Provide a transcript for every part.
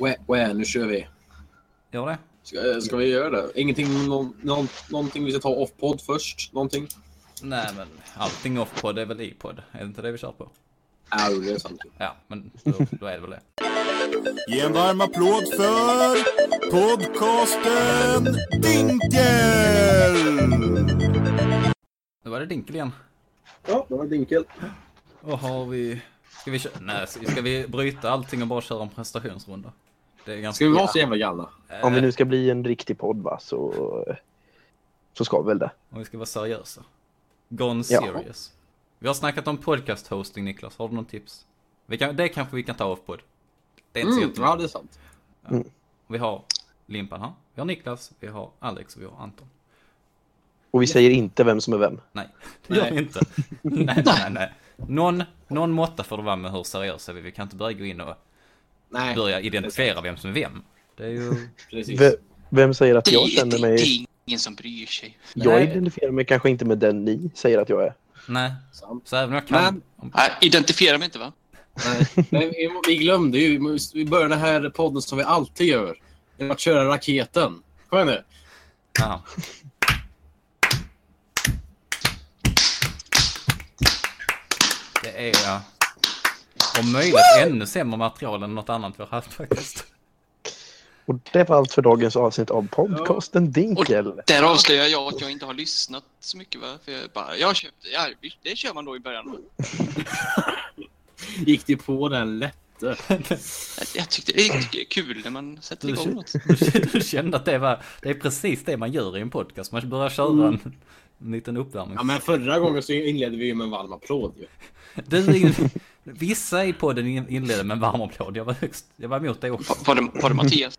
Wä, wä, nu kör vi. Gör det? Ska, ska vi göra det? Ingenting, någon, någon, någonting vi ska ta off-podd först? Någonting? Nej, men allting off-podd är väl i-podd? Är det inte det vi kör på? Ja, det är sant. Ja, men då, då är det väl det. Ge en varm applåd för podcasten Dinkel! Nu var det Dinkel igen. Ja, det var Dinkel. Och har vi... Ska vi, kö- Nej, ska vi bryta allting och bara köra en prestationsrunda? Det är ganska... Ska vi vara så jävla galna? Om vi nu ska bli en riktig podd va, så, så ska vi väl det. Om vi ska vara seriösa. Gone Ja. serious. Vi har snackat om podcast hosting Niklas, har du någon tips? Vi kan, det kanske vi kan ta off podd. Det är inte så Mm, ja, det är sant. Vi har Limpan här, vi har Niklas, vi har Alex och vi har Anton. Och vi säger inte vem som är vem. Nej, det gör vi inte. nej, nej, nej. Någon, någon måtta får det vara med hur seriösa vi är. Vi kan inte börja gå in och Nej, börja identifiera vem som är vem. Det är ju... precis. V- vem säger att jag är- känner det, det mig... är ingen som bryr sig. Jag Nej. identifierar mig kanske inte med den ni säger att jag är. Nej, så även jag kan... Men- Nej, identifiera mig inte va? Nej. Men vi, glömde ju. Vi börjar den här podden som vi alltid gör. Genom att köra raketen. Kom igen nu. Jaha. Det är ja, om möjligt ännu sämre material än något annat vi har haft faktiskt. Och det var allt för dagens avsnitt av podcasten Dinkel. Där avslöjar jag att jag inte har lyssnat så mycket va? För jag bara, jag köpte, ja, det kör man då i början. Gick det på den lätte? Jag, jag tyckte det är kul när man sätter Du, igång något. du, du kände att det var, det är precis det man gör i en podcast. Man börjar köra en, en liten uppvärmning. Ja, men förra gången så inledde vi ju med en varm applåd ju. Du, vissa i podden in- inledde med en varm applåd. Jag var högst, jag var emot det också. Var, det, var det Mattias?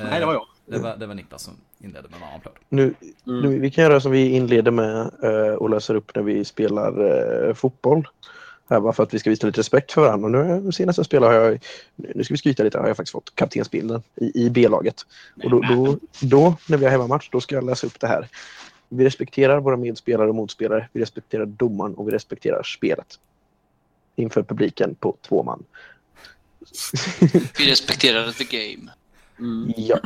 Nej, det var jag. Det var, det var Niklas som inledde med en varm applåd. Nu, Mm. nu, vi kan göra som vi inleder med eh, och löser upp när vi spelar eh, fotboll. Här bara för att vi ska visa lite respekt för varandra. Och nu senast jag spelade har jag, nu ska vi skryta lite, har jag faktiskt fått kaptensbilden i, i B-laget. Och då, då, då, när vi har hemmamatch, då ska jag läsa upp det här. Vi respekterar våra medspelare och motspelare. Vi respekterar domaren och vi respekterar spelet. Inför publiken på två man. Vi respekterar the game. Mm. Ja.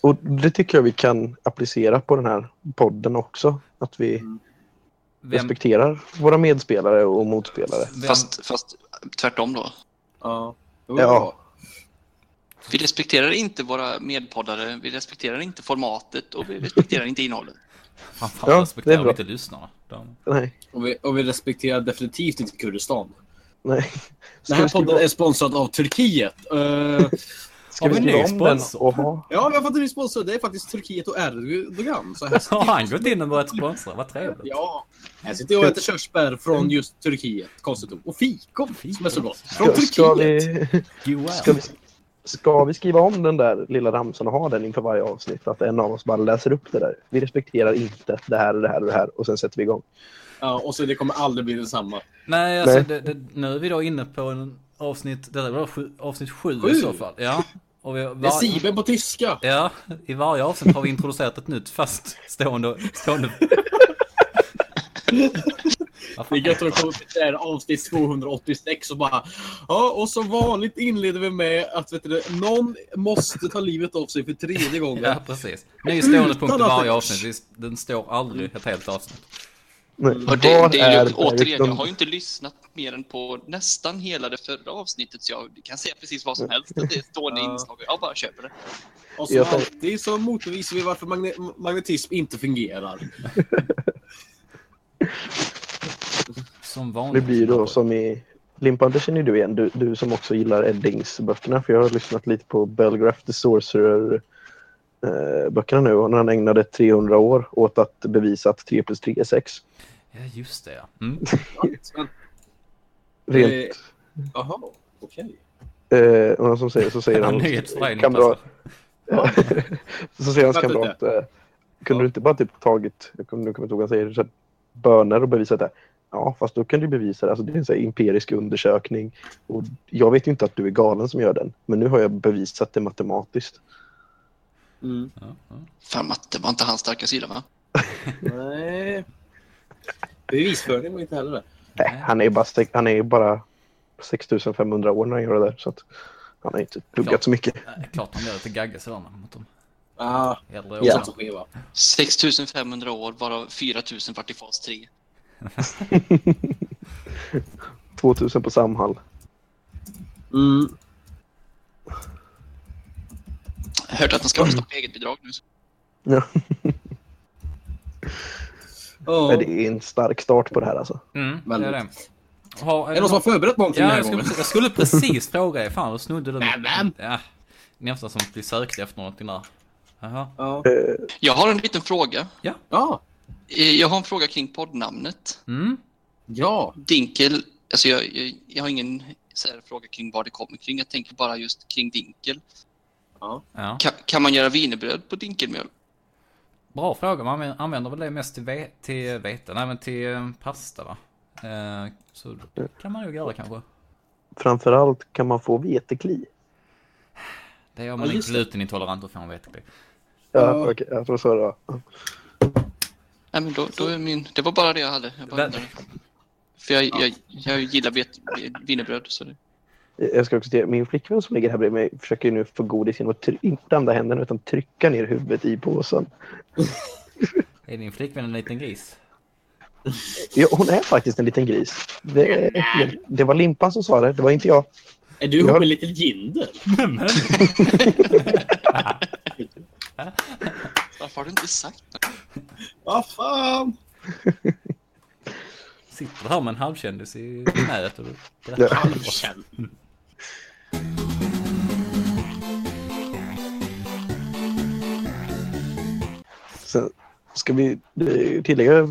Och det tycker jag vi kan applicera på den här podden också. Att vi Vem, respekterar våra medspelare och motspelare. vem, Fast, fast tvärtom då. Ja. Var Ja. Vi respekterar inte våra medpoddare, vi respekterar inte formatet och vi respekterar inte innehållet. framförallt Ja, respekterar det är vi bra. inte lyssnarna. De, Nej, Och vi, och vi respekterar definitivt inte Kurdistan. Nej. Den här Ska vi podden skriva, är sponsrad av Turkiet. Eh, ska Har vi vi skriva om den ja, vi har fått en ny sponsor. Det är faktiskt Turkiet och Erdogan. Så här har han gått in och börjat sponsra? Vad trevligt. Ja. Här sitter jag och äter körsbär från just Turkiet. Konstigt nog. Och fikon som är så gott. Från Ska, ska, Turkiet. vi, Go ska, vi, ska vi skriva om den där lilla ramsan och ha den inför varje avsnitt? Att en av oss bara läser upp det där. Vi respekterar inte det här och det här och det här. Och sen sätter vi igång. Ja, och så det kommer aldrig bli detsamma. Nej, alltså Nej. Det, det, nu är vi då inne på en avsnitt, det var sju, avsnitt sju, Sju? i så fall. Ja. Och vi, Det är var, Siben på tyska. ja, i varje avsnitt har vi introducerat ett nytt fast stående... Det är gött att komma till det här avsnitt 286 och bara... Ja, och som vanligt inleder vi med att vet du, någon måste ta livet av sig för tredje gången. Ja, precis. Ny stående punkt i varje avsnitt. Den står aldrig ett helt avsnitt. Nej, Och det, det är ju, återigen, jag har ju inte lyssnat mer än på nästan hela det förra avsnittet så jag kan säga precis vad som helst. att Det är stående Ja. inslag. Jag bara köper det. Och som alltid så motbevisar vi varför magne magnetism inte fungerar. Som vanligt. Det blir då som i Limpan, det känner du igen. Du, du som också gillar Eddings böckerna. För jag har lyssnat lite på Belgraph the Sorcerer böckerna nu. Och när han ägnade 300 år åt att bevisa att 3 plus 3 är 6. Ja, just det ja. Mm. Rent, eh, Jaha, okej. eh, och någon som säger, så säger han kamrat, alltså. så säger hans kamrat, eh, kunde Ja. du inte bara typ tagit, jag kommer nu kommer jag inte ihåg vad han säger, så här, böner och bevisat det? Ja, fast då kan du bevisa det. Alltså, det är en så här empirisk undersökning. Och jag vet ju inte att du är galen som gör den. Men nu har jag bevisat det matematiskt. Mm. Ja, ja. Fan matte var inte hans starka sida va? Nej. Bevisföring var inte heller det. Nej, han är ju bara, han är bara 6500 år när han gör det där. Så att Han har inte pluggat Klart. så mycket. Nej, klart han blir lite gaggig sådär mot de Ah, äldre Ja. så skiva. 6500 år, varav 4000 vart i fas 3. 2000 på Samhall. Mm. Jag har hört att han ska rösta på eget bidrag nu. Ja. Ja. Men Det är en stark start på det här alltså. Mm, det är det. Har, Är det någon som har förberett någonting den Ja, här jag skulle, gången? jag skulle precis fråga dig. Fan, du snodde du! Ja, nästan som att vi sökte efter någonting där. Jaha. Ja. Jag har en liten fråga. Ja. Eh, Jag har en fråga kring poddnamnet. Mm. Ja. Dinkel, alltså jag, jag, jag har ingen så här, fråga kring vad det kommer kring. Jag tänker bara just kring dinkel. Ja. Kan, kan man göra wienerbröd på dinkelmjöl? Bra fråga. Man använder- väl det mest till, ve till vete? Nej, men till eh, pasta va? Eh, så det kan man nog göra kanske. framförallt kan man få vetekli. Det gör man Ja, det. glutenintolerant och får man vetekli. Ja, okej. Jag tror så det var. Nej, men då, då är min, det var bara det jag hade. Jag bara. För jag, jag, jag gillar vet, wienerbröd. Så det, Jag ska också säga, min flickvän som ligger här bredvid mig försöker nu få godis genom att inte använda händerna utan trycka ner huvudet i påsen. Är din flickvän en liten gris? Ja, hon är faktiskt en liten gris. Det, det var Limpan som sa det, det var inte jag. Är du ihop med lite jindel? varför har du inte sagt det? Vad fan? Sitter du här med en halvkändis i knät och Sen ska vi tillägga, eh,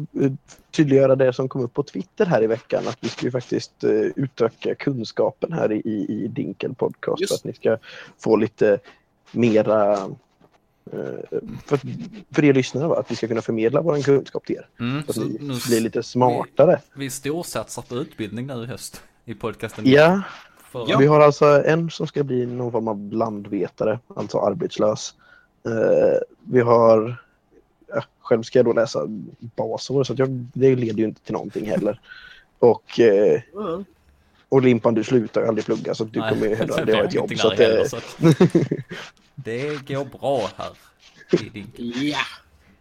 tydliggöra det som kom upp på Twitter här i veckan. Att vi ska ju faktiskt eh, utöka kunskapen här i, i, Dinkel podcast. Just. För att ni ska få lite mera eh, för, för er lyssnare, va? att vi ska kunna förmedla vår kunskap till er. Mm, Så att ni blir lite smartare. Vi storsatsar på utbildning nu i höst i podcasten. Ja, För, vi har alltså en som ska bli någon form av landvetare, alltså arbetslös. Eh, vi har, ja, själv ska jag då läsa basår så att jag, det leder ju inte till någonting heller. Och, eh, Ja. och Limpan, du slutar ju aldrig plugga så att du Nej, kommer ju heller det aldrig ha ett jobb. inte Så att, heller, så att det går bra här. Ja.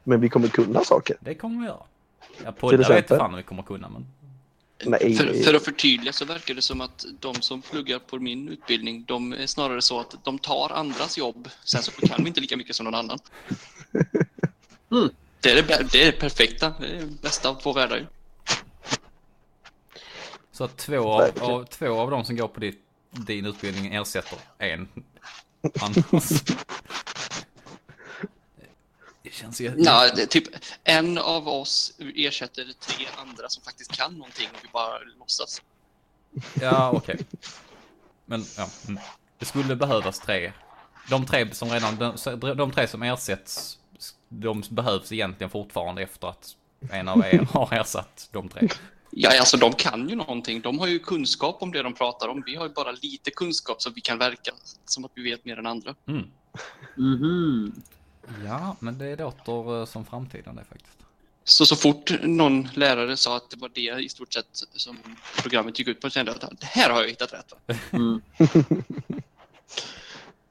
men vi kommer kunna saker. Det kommer vi göra. Ja, Till poddar vet jag exempel? fan om vi kommer kunna, men Nej, För, för att förtydliga så verkar det som att de som pluggar på min utbildning, de är snarare så att de tar andras jobb, sen så kan de inte lika mycket som någon annan. Mm. Det, är det, det är det perfekta, det är det bästa av två världar. så att två av, av, två av de som går på ditt, din utbildning ersätter en annars. Det känns ju... Ja, det typ en av oss ersätter tre andra som faktiskt kan någonting och vi bara låtsas. Ja, okej. Men ja, mm. det skulle behövas tre. De tre som redan, de, de tre som ersätts, de behövs egentligen fortfarande efter att en av er har ersatt de tre. Ja, alltså de kan ju någonting. De har ju kunskap om det de pratar om. Vi har ju bara lite kunskap så vi kan verka som att vi vet mer än andra. Mm. Mhm. Ja, men det låter eh, som framtiden det faktiskt. Så så fort någon lärare sa att det var det i stort sett som programmet gick ut på kände jag att det här har jag hittat rätt. Va? Mm.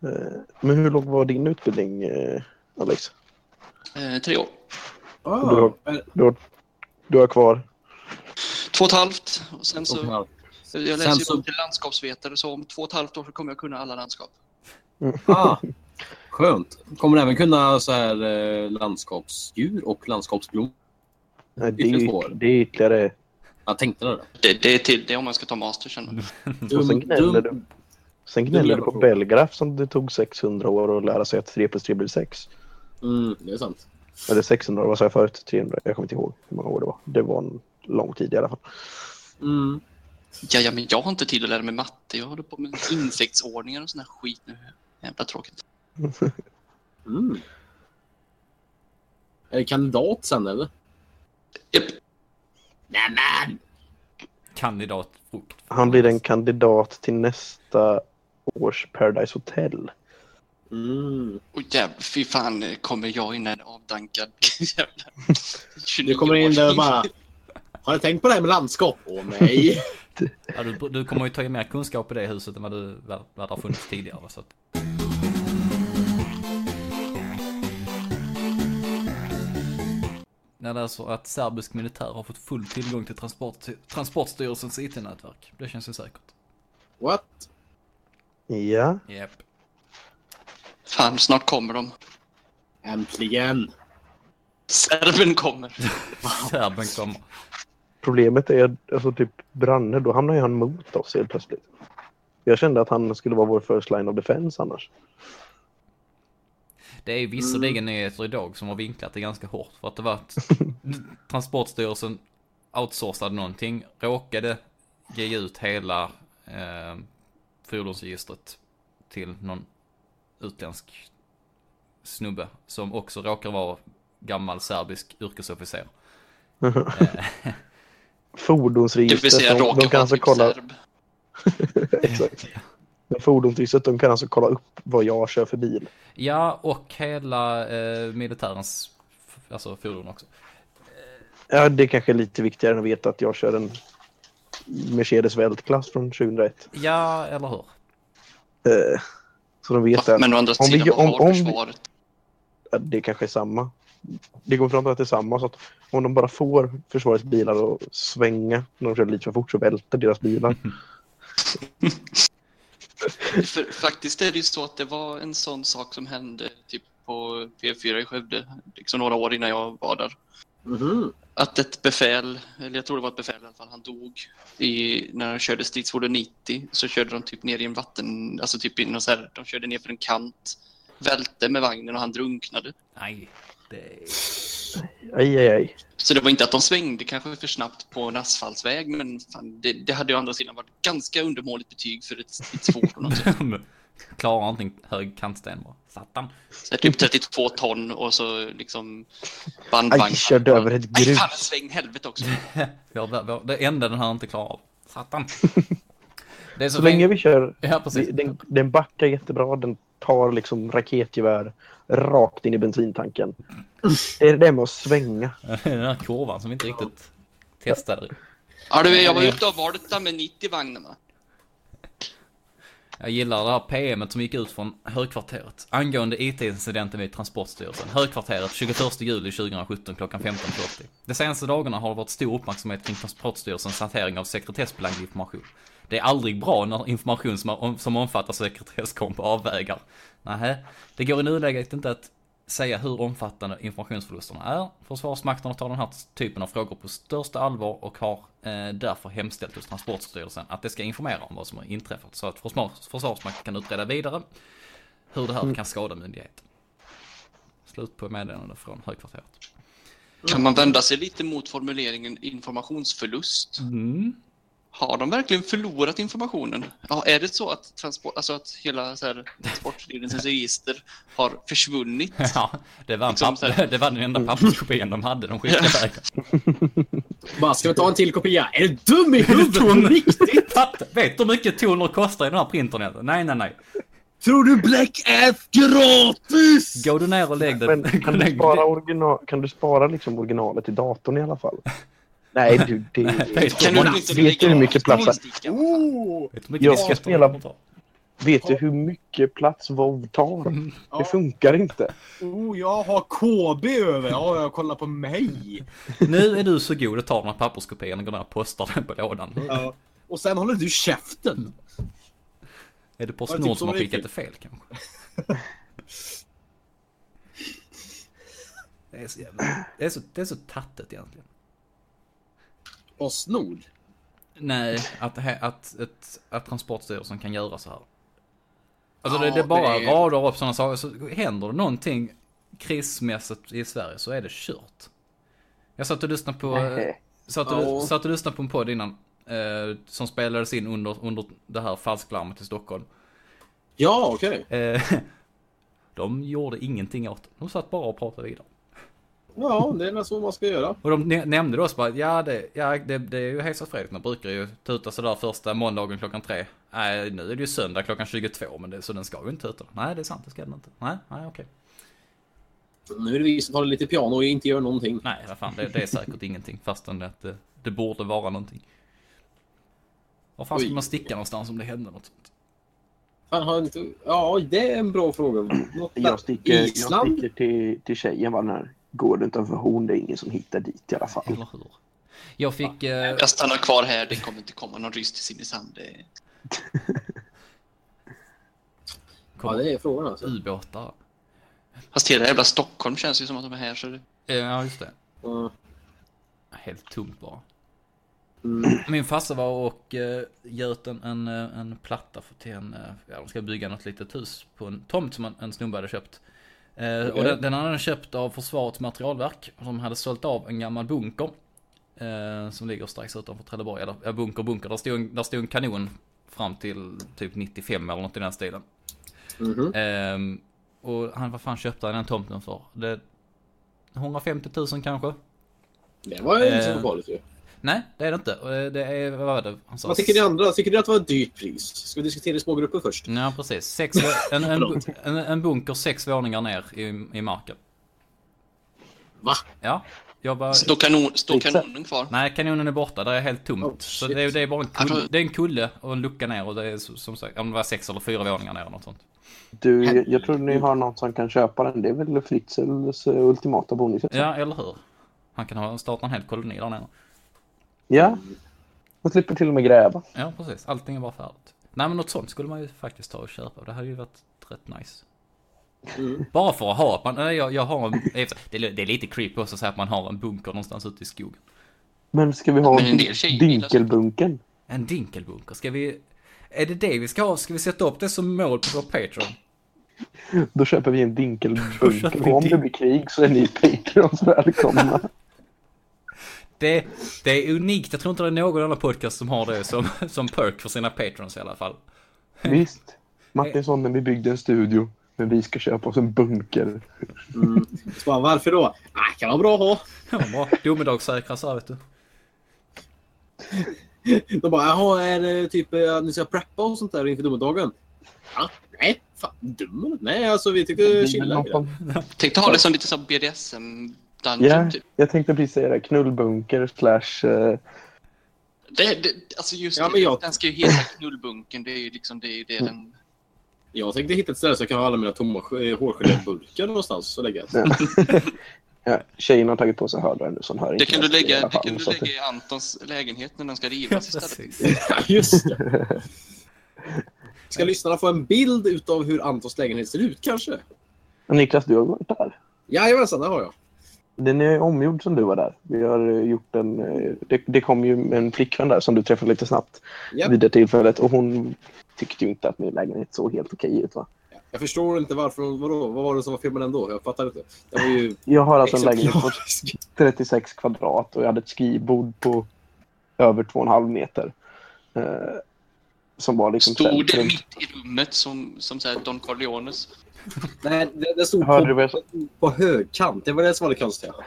Eh, Men hur lång var din utbildning, eh, Alex? Eh, tre år. Ah, är- Du har, du har kvar? Två och ett halvt. Och sen så, ja. jag läser Sen ju så- till landskapsvetare så om två och ett halvt år så kommer jag kunna alla landskap. ah, skönt. Kommer även kunna så här, eh, landskapsdjur och landskapsblommor. Nej, det, är, det är ytterligare... Jag tänkte det. Det, det är till det är om man ska ta master sen. Och sen gnäller du, sen gnäller du jävla på. Belgraf som det tog 600 år att lära sig att 3 plus 3 blir 6. Mm, det är sant. Eller 600 år, vad sa jag förut? 300? Jag kommer inte ihåg hur många år det var. Det var en lång tid i alla fall. Mm. Ja, ja, men jag har inte tid att lära mig matte. Jag håller på med insektsordningar och sån här skit nu. Jävla tråkigt. Mm. Är det kandidat sen eller? Japp. Nämen! Kandidat frukt. Han blir en kandidat till nästa års Paradise Hotel. Mm. Och jävlar, fy fan kommer jag in en avdankad jävla... Du kommer in där och bara... Har du tänkt på det här med landskap? Åh nej. Ja, du, du kommer ju ta in mer kunskap i det huset än vad, du, vad, vad har funnits tidigare. Så att... När det är så att serbisk militär har fått full tillgång till transport, Transportstyrelsens IT-nätverk. Det känns ju säkert. What? Ja, Japp. Fan, snart kommer de. Äntligen! Serben kommer. Serben kommer. problemet är alltså typ Branne, då hamnar ju han mot oss helt plötsligt. Jag kände att han skulle vara vår first line of defense annars. Det är visserligen nyheter idag som har vinklat det ganska hårt för att det var att Transportstyrelsen outsourcade någonting, råkade ge ut hela eh, fordonsregistret till någon utländsk snubbe som också råkar vara gammal serbisk yrkesofficer. Eh, Det Fordonsregistret, vill säga råkar vara typ kolla... serb. Exakt. Men Fordonsregistret, de kan alltså kolla upp vad jag kör för bil. ja, och hela eh, militärens alltså fordon också. Ja, det är kanske är lite viktigare än att veta att jag kör en Mercedes Weltklass från 2001. Ja, eller hur? Eh, Så de vet att Men å andra Om vi- sidan, vad om- har om vi- försvaret? att det kanske är samma. Det går fram till att det är samma. Så att om de bara får försvarets bilar att svänga när de kör lite för fort så välter deras bilar. För, faktiskt är det ju så att det var en sån sak som hände typ på P4 i Skövde, liksom några år innan jag var där. Mhm. Att ett befäl, eller jag tror det var ett befäl i alla fall, han dog i, när han körde stridsfordon 90. Så körde de typ ner i en vatten, alltså typ in och så här, de körde ner för en kant, välte med vagnen och han drunknade. Nej, det är... Aj, aj, aj. Så det var inte att de svängde kanske för snabbt på en asfaltsväg, men fan, det, det hade ju å andra sidan varit ganska undermåligt betyg för ett stridsfordon. också. Klarar inte en hög kantsten bara. Satan. Så här, typ 32 ton och så liksom Aj, bandvagn. körde över ett Aj, grus. fan, en sväng helvete också. Vi har, vi har, det enda den här inte klarar av. Satan. Det är så, Så länge vi kör, Ja, precis. den, den backar jättebra. Den tar liksom raketgevär rakt in i bensintanken. Det är det med att svänga. Den här kurvan som vi inte riktigt testade. Ja, du, jag var ute och valde med 90-vagnarna. Jag gillar det här PMet som gick ut från Högkvarteret angående IT-incidenten vid Transportstyrelsen. Högkvarteret 21 juli 2017 klockan 15.40. De senaste dagarna har det varit stor uppmärksamhet kring Transportstyrelsens hantering av sekretessbelagd information. Det är aldrig bra när information som, om, som omfattar sekretess kommer på avvägar. Nähä, det går i nuläget inte att säga hur omfattande informationsförlusterna är. Försvarsmakten tar den här typen av frågor på största allvar och har eh, därför hemställt hos Transportstyrelsen att det ska informera om vad som har inträffat så att försvars- Försvarsmakten kan utreda vidare hur det här kan skada myndigheten. Slut på meddelande från Högkvarteret. Kan man vända sig lite mot formuleringen informationsförlust? Mm. Har de verkligen förlorat informationen? Ja, är det så att, transport, alltså att hela så här, Transportstyrelsens register har försvunnit? Ja, det var, en Liksom papp- det var den enda papperskopian de hade, de skickade iväg Bara, ska vi ta en till kopia? Är du dum i huvudet på riktigt? Vet du hur mycket toner kostar i den här printern? Nej, nej, nej. Tror du Black är gratis? Gå du ner och lägg det. Men kan du spara, original, kan du spara liksom originalet i datorn i alla fall? Nej, du, det... vet Kan du inte Vet du hur mycket plats-? Oh, Vet du mycket Jag spelar-? Vet du hur mycket plats WoW tar? Det funkar inte. oh, jag har KB över. Ja, jag kollar på mig. Nu är du så god att ta den här papperskopian och gå ner och posta den på lådan. Ja. Och sen håller du käften. Är det Ja, Postnord typ som har skickat det fel kanske? Det är så jävla... Det är så, det är så tattet egentligen. Postnord. Nej, att, det att, att, att Transportstyrelsen kan göra så här. Alltså det, Ja, det är bara det är- radar upp sådana saker. Så händer det någonting krismässigt i Sverige så är det kört. Jag satt och lyssnade på, Nej. satt och, satt och lyssnade på en podd innan. Eh, som spelades in under, under det här falsklarmet i Stockholm. Ja, okej. Eh, de gjorde ingenting åt det. De satt bara och pratade vidare. Ja, det är väl så man ska göra. Och de nä- nämnde då också bara, ja det, ja, det, det är ju Hesa Fredrik, de brukar ju tuta sådär första måndagen klockan tre. Nej, nu är det ju söndag klockan 22, men det, så den ska ju inte tuta. Nej, det är sant, det ska den inte. Nej, nej okej. Nu är det vi som tar lite piano och inte gör någonting. Nej, vad fan, det, det är säkert ingenting, fastän det, det, det borde vara någonting. Var fan skulle Oj. man sticka någonstans om det hände något sånt? Fan, har inte... Ja, det är en bra fråga. Något Jag sticker, jag Island? sticker till, till tjejen var den här gården utanför Horn. Det är ingen som hittar dit i alla fall. Eller hur? Jag fick... Eh, Jag stannar kvar här, det kommer inte komma någon ryss till Simrishamn. Det... Ja, det är frågan alltså. ubåtar. Fast hela jävla Stockholm känns ju som att de är här så det... Eh, Ja, just det. Ja. Helt tomt bara. Mm. Min farsa var och eh, göt en, en, en platta för till en, ja de ska bygga något litet hus på en tomt som en, en snubbe hade köpt. Eh, Och Okej. den, den hade han köpt av Försvarets materialverk som hade sålt av en gammal bunker. Eh, som ligger strax utanför Trelleborg, eller ja, bunker, bunker. Där stod, en, där stod en kanon fram till typ 95 eller något i den stilen. Mhm. Ehm, och han, vad fan köpte han den tomten för? Det, 150 000 kanske? Det var ju inte Eh, så farligt ju. Nej, det är det inte. Och Det är, vad var det han sa? Vad tycker ni andra? Tycker ni att det var ett dyrt pris? Ska vi diskutera i smågrupper först? Ja, precis. Sex, en, en, en, en bunker sex våningar ner i, i marken. Va? Ja, jag bara... Står, kanon, står kanonen kvar? Nej, kanonen är borta. Det är helt tomt. Oh, så det är, det är bara en kulle, Alltså- det är en kulle och en lucka ner och det är som sagt, om det var sex eller fyra våningar ner eller något sånt. Du, jag, jag tror ni har någon som kan köpa den. Det är väl Fritzels eh, ultimata bonus. Ja, eller hur? Han kan ha starta en hel koloni där nere. Ja. Man slipper till och med gräva. Ja, precis. Allting är bara färdigt. Nej, men något sånt skulle man ju faktiskt ta och köpa. Det hade ju varit rätt nice. Mm. Bara för att ha, man, nej, jag, jag har en, det är, det är lite creepy också att säga att man har en bunker någonstans ute i skogen. Men ska vi ha en dinkelbunken? En dinkelbunker, ska vi, är det det vi ska ha? Ska vi sätta upp det som mål på vår Patreon? Då köper vi en dinkelbunker. vi Och om det blir krig så är ni Patreons välkomna. Det, det är unikt, jag tror inte det är någon annan podcast som har det som, som perk för sina patrons i alla fall. Visst. Martinsson när vi byggde en studio. Men vi ska köpa oss en bunker. Mm. Så bara, varför då? Ah, kan vara bra att ha. Ja, bra. Domedagssäkra så här, vet du. De bara, jaha, är det typ eh, ni ska preppa och sånt där inför domedagen? Ja, nej, fan dum? Nej, alltså vi tyckte chilla. Tänkte ha det som lite som BDSM dungeon Ja, typ. jag tänkte precis säga det. Knullbunker slash... eh, Det, det, alltså just Ja, det, men jag- den ska ju heta knullbunken. Det är ju liksom det, är det den... Jag tänkte hitta ett ställe så jag kan ha alla mina tomma eh, hårgeléburkar någonstans och lägga. Ja. ja, tjejen har tagit på sig hörlurar nu så hon hör Det kan du lägga, det fall, kan du lägga i Antons lägenhet när den ska Ja, rivas istället. Ja, just det. Ska lyssnarna få en bild utav hur Antons lägenhet ser ut kanske? Men Niklas, du har varit där. Jajamensan, det har jag. Den är omgjord som du var där. Vi har eh, gjort en... eh, Det, det kom ju en flickvän där som du träffade lite snabbt Japp. vid det tillfället och hon tyckte ju inte att min lägenhet såg helt okej ut va? Jag förstår inte varför. Vadå? Vad var det som var fel med den då? Jag fattar inte. Det var ju Jag har alltså en lägenhet på exemplarisk. 36 kvadrat och jag hade ett skrivbord på över 2,5 meter. Som var liksom... Stod det mitt i rummet som, som så här Don Corleones? Nej, det, det stod Hörde du på, sa? på högkant. Det var det som var det konstiga.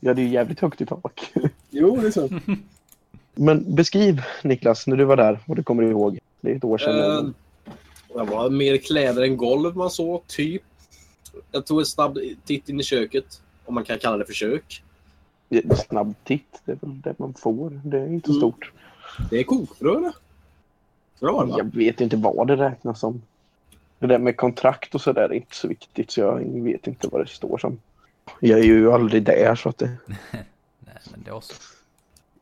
Ja, det är ju jävligt högt i tak. Jo, det är så. Men beskriv Niklas, när du var där, vad du kommer ihåg. Det är ett år sedan. Eh, det var mer kläder än golv man såg, typ. Jag tog en snabb titt in i köket. Om man kan kalla det för kök. Snabb titt, det är väl det man får. Det är inte Mm. stort. Det är kokbröd. Bra va? Jag vet inte vad det räknas som. Det där med kontrakt och sådär är inte så viktigt så jag vet inte vad det står som. Jag är ju aldrig där så att det... Nej, men det är också.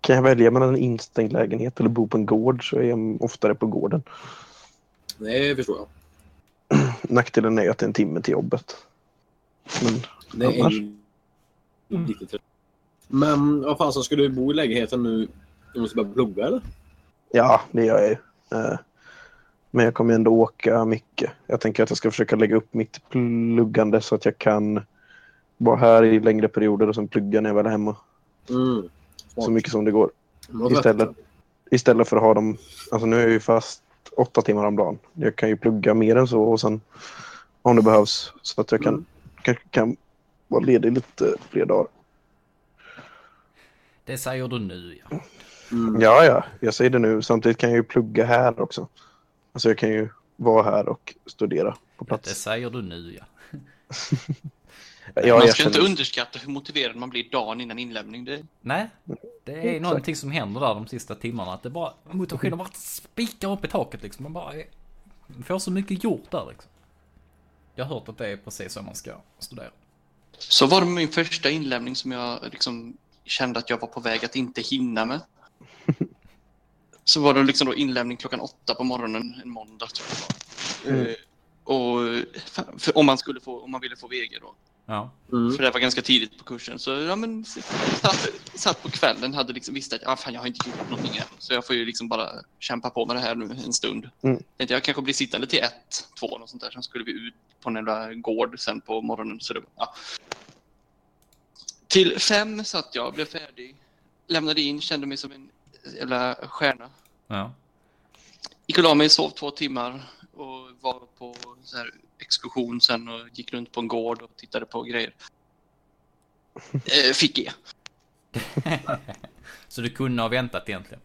Kan jag välja mellan en instängd lägenhet eller bo på en gård så är jag oftare på gården. Det förstår jag. Nackdelen är att det är en timme till jobbet. Men Det är Annars? lite trött. Men vad fan, så ska du bo i lägenheten nu? Du måste börja plugga eller? ja, det gör jag ju. Eh, Men jag kommer ändå åka mycket. Jag tänker att jag ska försöka lägga upp mitt pluggande så att jag kan vara här i längre perioder och sen plugga när jag väl är hemma. Mm. Så mycket som det går. Istället, istället för att ha dem... Alltså nu är jag ju fast åtta timmar om dagen. Jag kan ju plugga mer än så och sen om det behövs så att jag kan, Mm. kan, kan vara ledig lite fler dagar. Det säger du nu ja. Mm. Ja, ja, jag säger det nu. Samtidigt kan jag ju plugga här också. Alltså jag kan ju vara här och studera på Det plats. säger du nu ja. Jag man ska inte underskatta hur motiverad man blir dagen innan inlämning. Det, Nej, det är Exakt. någonting som händer där de sista timmarna. Att det bara, motivationen bara spikar upp i taket liksom. Man bara får så mycket gjort där liksom. Jag har hört att det är precis så man ska studera. Så var det min första inlämning som jag liksom kände att jag var på väg att inte hinna med. Så var det liksom då inlämning klockan åtta på morgonen en måndag tror jag. Mm. Eh, Och för om man skulle få, om man ville få VG då. Ja. Mm. För det var ganska tidigt på kursen. Så ja men satt, satt på kvällen, hade liksom visste att ah, fan, jag har inte gjort någonting än. Så jag får ju liksom bara kämpa på med det här nu en stund. Mm. Tänkte jag kanske blir sittande till ett, två och sånt där. Sen skulle vi ut på en jävla gård sen på morgonen. Så det, ja. Till fem satt jag, blev färdig. Lämnade in, kände mig som en jävla stjärna. Ja. Gick och la mig, sov två timmar och var på så här exkursion sen och gick runt på en gård och tittade på grejer. Eh, fick E. Så du kunde ha väntat egentligen.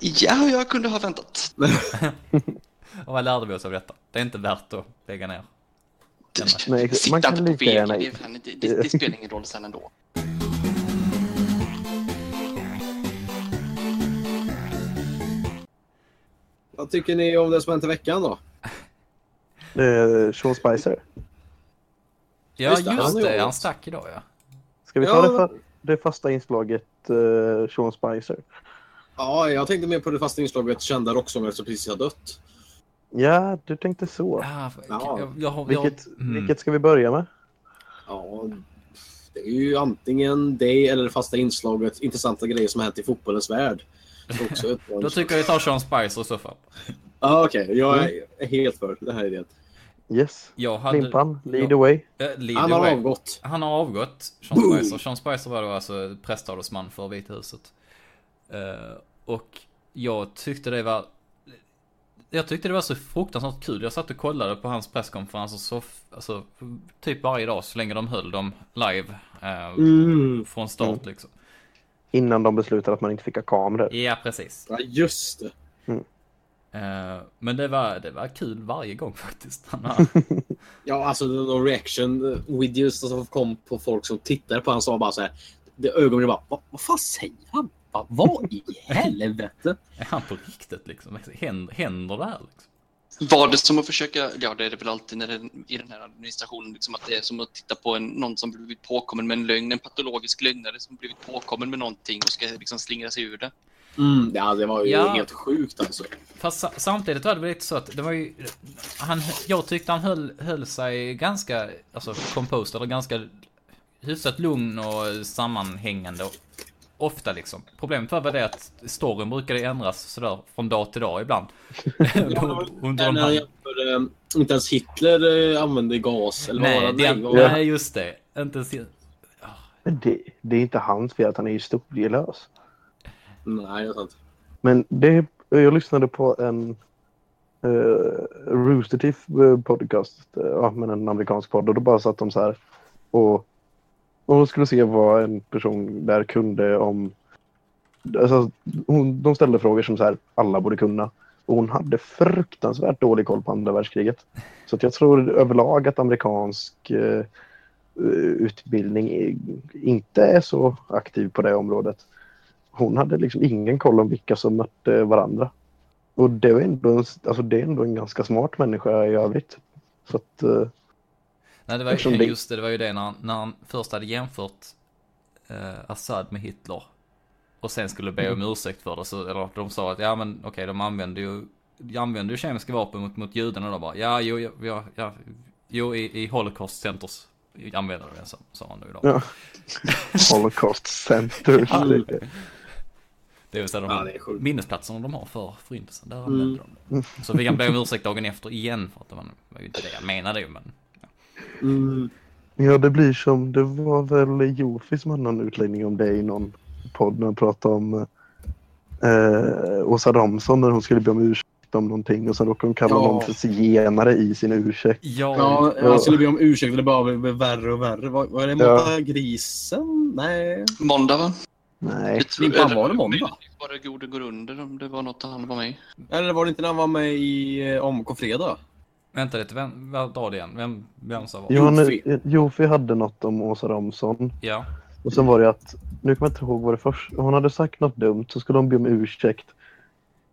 Ja, jag kunde ha väntat. Och vad lärde vi oss av detta? Det är inte värt att lägga ner. Nej, exakt. Sitta Man kan inte på VG, gärna- det, det, det spelar ingen roll sen ändå. Vad tycker ni om det som hänt i veckan då? Eh, Sean Spicer. Ja, Just det, just han det. stack idag ja. Ska vi ta Ja. det, fa- det fasta inslaget eh, Sean Spicer? Ja, jag tänkte mer på det fasta inslaget kända rocksångare som precis har dött. Ja, du tänkte så. ja, Ja. Jag, jag, Vilket, jag, mm. vilket ska vi börja med? Ja, det är ju antingen det eller det fasta inslaget intressanta grejer som har hänt i fotbollens värld. Också Då tycker jag vi tar Sean Spicer i så fall. Ja, okej. Jag är, är helt för det här idén. Yes. Jag hade... Limpan, lead Ja. away. Eh, lead Han har away. avgått. Han har avgått, Sean Spicer. Sean Spicer var då alltså presstalesman för Vita huset. Eh, och jag tyckte det var... Jag tyckte det var så fruktansvärt kul. Jag satt och kollade på hans presskonferenser så, alltså, typ varje dag så länge de höll dem live. eh, Mm. Från start liksom. Innan de beslutade att man inte fick ha kameror. Ja, precis. Ja, just det. Eh, men det var, det var kul varje gång faktiskt. Han Ja, alltså de reaction videos som kom på folk som tittade på honom sa bara så här. Det ögonblicket bara, vad, vad fan säger han? Vad, vad i helvete? är han på riktigt liksom? Händer, händer det här liksom? Var det som att försöka, ja det är det väl alltid när det, i den här administrationen, liksom att det är som att titta på en, någon som blivit påkommen med en lögn, en patologisk lögnare som blivit påkommen med någonting och ska liksom slingra sig ur det. Mm, ja, det var ju Ja. helt sjukt alltså. Fast sa- samtidigt var det väl lite så att det var ju... Han, jag tyckte han höll, höll sig ganska, alltså composed, eller ganska hyfsat lugn och sammanhängande. Ofta liksom. Problemet var det att storyn brukade ändras sådär från dag till dag ibland. Under de här... jämförde, eh, inte ens Hitler eh, använde gas. Eller vad var Nej, det? vad var det? nej, just det. Inte ens... Men det, det är inte hans fel att han är historielös. Nej, det är sant. Men det, jag lyssnade på en uh, Rooster Teeth podcast, ja, men en amerikansk podd och då bara satt de så här och, och hon skulle se vad en person där kunde om alltså, hon, de ställde frågor som så här, alla borde kunna och hon hade fruktansvärt dålig koll på andra världskriget. Så att jag tror överlag att amerikansk eh, utbildning inte är så aktiv på det området hon hade liksom ingen koll om vilka som mötte varandra. Och det, var ändå en, alltså det är ändå en ganska smart människa i övrigt. Så att, eh, Nej, det var ju det- just det, det var ju det när, när han först hade jämfört eh, Assad med Hitler. Och sen skulle be om ursäkt för det, så, eller de sa att ja men okej, de använde ju, de använde ju kemiska vapen mot, mot judarna då bara. Ja, jo, ja, ja, ja jo i, i Holocaust Centers använder de det, sa, sa han nu då. Ja. Holocaust Center. Ja. det- vill säga de Ja, minnesplatserna de har för förintelsen, där Mm. använder de det. Så fick han be om ursäkt dagen efter igen, för att det var, var ju inte det jag menade ju, men. Mm. ja, det blir som, det var väl Jofi som hade någon utläggning om det i någon podd när han pratade om eh, Åsa Romson när hon skulle be om ursäkt om någonting och sen råkade hon kalla Ja. någon för zigenare i sin ursäkt. Ja, Ja, han skulle be om ursäkt och det bara blev värre och värre. Var, var det Ja. Många grisen? Nej. Måndag va? Nej, Jag tror- Limpan, eller- var det måndag? Var det Gode går under om det var något han var med i? Eller var det inte när han var med i eh, OMK Fredag? Vänta lite, vem, vad drar det igen? Vem, vem sa vad? Jofi. Jofi hade något om Åsa Romson. Ja. Och sen var det att, nu kommer jag inte ihåg vad det först, hon hade sagt något dumt så skulle hon be om ursäkt.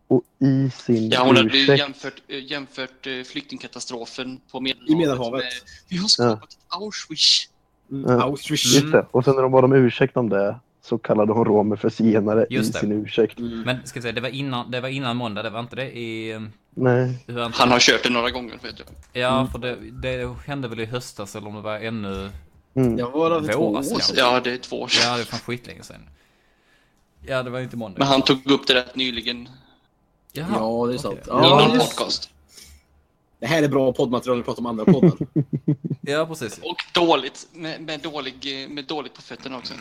Och i sin Ja, hon hade ursäkt, jämfört, eh, jämfört eh, flyktingkatastrofen på Medelhavet. I Medelhavet. med, Vi har skapat ett Auschwitz. Mm. Ja. Auschwitz. just det. Och sen när de bad om ursäkt om det så kallade hon romer för zigenare i sin ursäkt. Mm. Men ska jag säga, det var innan, det var innan måndag, det var inte det i... eh, Nej, inte- Han har kört det några gånger vet jag. Ja, för det, det hände väl i höstas eller om det var ännu... mm. Jag var där för två år Våras, sedan. Ja, det är två år sedan. Ja, det är fan skitlänge sedan. Ja, det var ju inte måndag. Men han tog upp det rätt nyligen Jaha, Ja, det är sant. okej. Ja, i någon just- podcast. Det här är bra poddmaterial när vi pratar om andra poddar. Ja, precis. Och dåligt, med, med, dålig, med dåligt på fötterna också.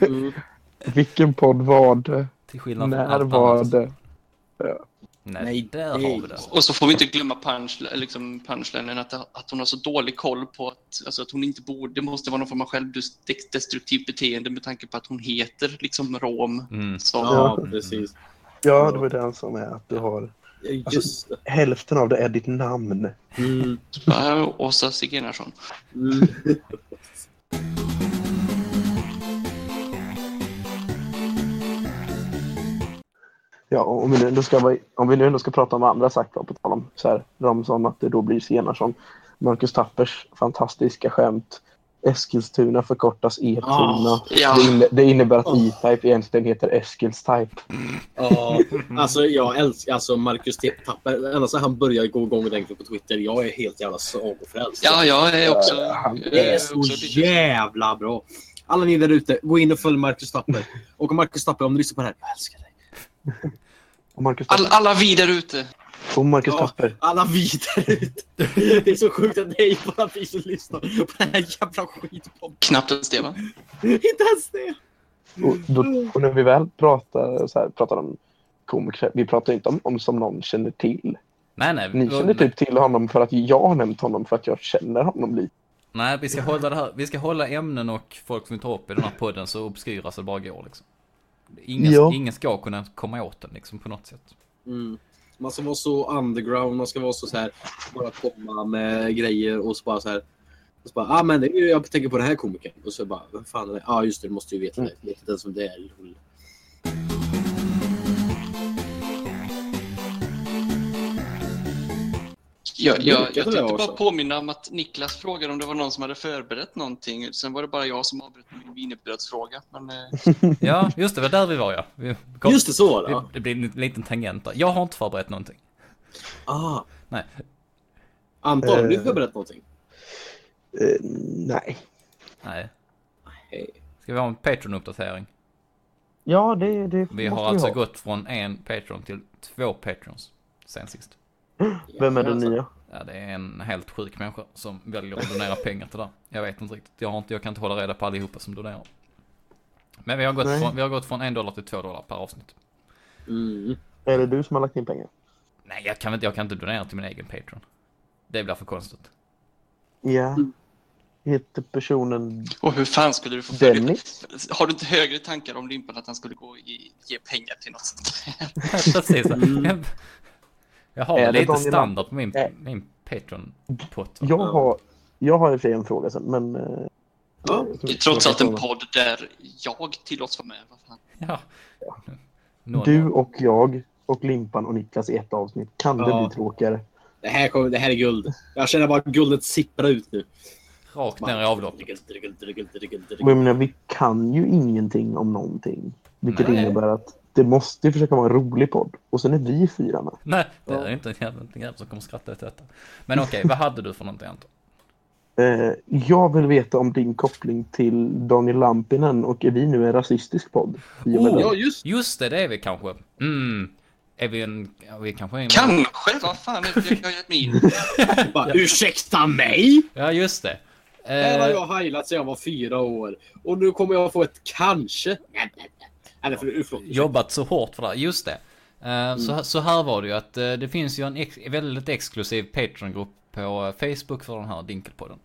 Mm. vilken podd var det? Till skillnad från När var det? Nej, Nej, där har vi det. Och så får vi inte glömma punch, liksom punchlinen att, att hon har så dålig koll på att, alltså att hon inte borde, det måste vara någon form av självdestruktivt beteende med tanke på att hon heter liksom rom. Mm. Så, Ja, precis. Ja, det var den som är att du har Just det. hälften av det är ditt namn. Mm. ja, Åsa Sigurnarsson. Mm. Ja, och om vi nu ändå ska, om vi nu ändå ska prata om vad andra sagt då, på tal om så här, Ramsson, att det då blir Senarsson. Marcus Tappers fantastiska skämt. Eskilstuna förkortas E-tuna. Ah, ja. det, det innebär att Oh. E-Type egentligen heter Eskils Type. Ja, alltså jag älskar alltså Marcus Tapper. Ända sedan han började gå igång ordentligt på Twitter. Jag är helt jävla sagofrälst. Ja, jag är också... Ja, han- är också så jävla bra. Alla ni där ute, gå in och följ Marcus Tapper. Och Marcus Tapper, om du lyssnar på det här, jag älskar dig. All, alla vi där ute. Och Marcus Ja. Tapper. Alla vi där ute. Det är så sjukt att är bara vi som lyssnar på den här jävla skitpodden. Knappt ens det, va? Inte ens det. Och, då, och när vi väl pratar, så här, pratar om komiker, vi pratar inte om, om som någon känner till. Nej, nej. Ni känner typ till honom för att jag har nämnt honom för att jag känner honom lite. Nej, vi ska hålla det här. Vi ska hålla ämnen och folk som vi tar upp i den här podden så obskyra så det bara går liksom. Ingen, Ja. ingen ska kunna komma åt den liksom på något sätt. Mm. Man ska vara så underground, man ska vara så, så här, bara komma med grejer och så bara så här. Och så bara, ah, men det är, jag tänker på den här komikern. Och så bara, vem fan är det? Ja, ah, just det, du måste ju veta det. Jag vet inte ens vem det är. Jag, jag, jag tänkte bara påminna om att Niklas frågade om det var någon som hade förberett någonting. Sen var det bara jag som avbröt min wienerbrödsfråga. Men, eh, Ja, just det, var där vi var ja. Vi kom, Just det, så var det. ja. det blir en liten tangent där. Jag har inte förberett någonting. Ah. Nej. Anton, har du Eh. förberett någonting? Eh, nej. Nej. Hej. Ska vi ha en Patreon-uppdatering? Ja, det, det Vi har alltså ha. gått från en Patreon till två Patrons sen sist. Vem är den Alltså, nya? Ja, det är en helt sjuk människa som väljer att donera pengar till det. Jag vet inte riktigt. Jag, har inte, jag kan inte hålla reda på allihopa som donerar. Men vi har gått, Nej. från, vi har gått från en dollar till två dollar per avsnitt. Mm. Är det du som har lagt in pengar? Nej, jag kan, inte, jag kan inte donera till min egen Patreon. Det blir för konstigt. Ja. Heter personen och hur fan skulle du få för dig- Dennis? Har du inte högre tankar om Limpan att han skulle gå och ge, ge pengar till något sånt? Precis. Mm. Jag, jag har Är det lite Daniel standard på min, Äh. min Patreon-pott. Jag har, jag har i och för sig en fråga sen, men... eh, Ja, Det är trots allt en podd där jag tillåts vara med. Vad fan? Ja. Någon- Du och jag och Limpan och Niklas i ett avsnitt. Kan det Ja. bli tråkigare? Det, här kommer, det här är guld. Jag känner bara att guldet sipprar ut nu. Rakt ner i avloppet. Och jag menar, vi kan ju ingenting om någonting. Vilket Nej. innebär att det måste försöka vara en rolig podd. Och sen är vi fyra med. Nej, det Ja. är inte en jävla en jävel som kommer skratta åt detta. Men okej, vad hade du för någonting Anton? Eh, jag vill veta om din koppling till Daniel Lampinen och är vi nu en rasistisk podd? Oh. Ja, just Just det, det är vi kanske. Mm. Är vi en... Ja, vi kanske är en... Kanske? Vad fan är jag har gett mig in? bara, Ursäkta mig? Ja, just det. Här har Eh, jag heilat sedan jag var fyra år. Och nu kommer jag få ett kanske. Eller för, förlåt. jobbat så hårt för det. här. Just det. Eh, så, så här var det ju att eh, det finns ju en ex väldigt exklusiv Patreon-grupp på eh, Facebook för den här Dinkelpodden.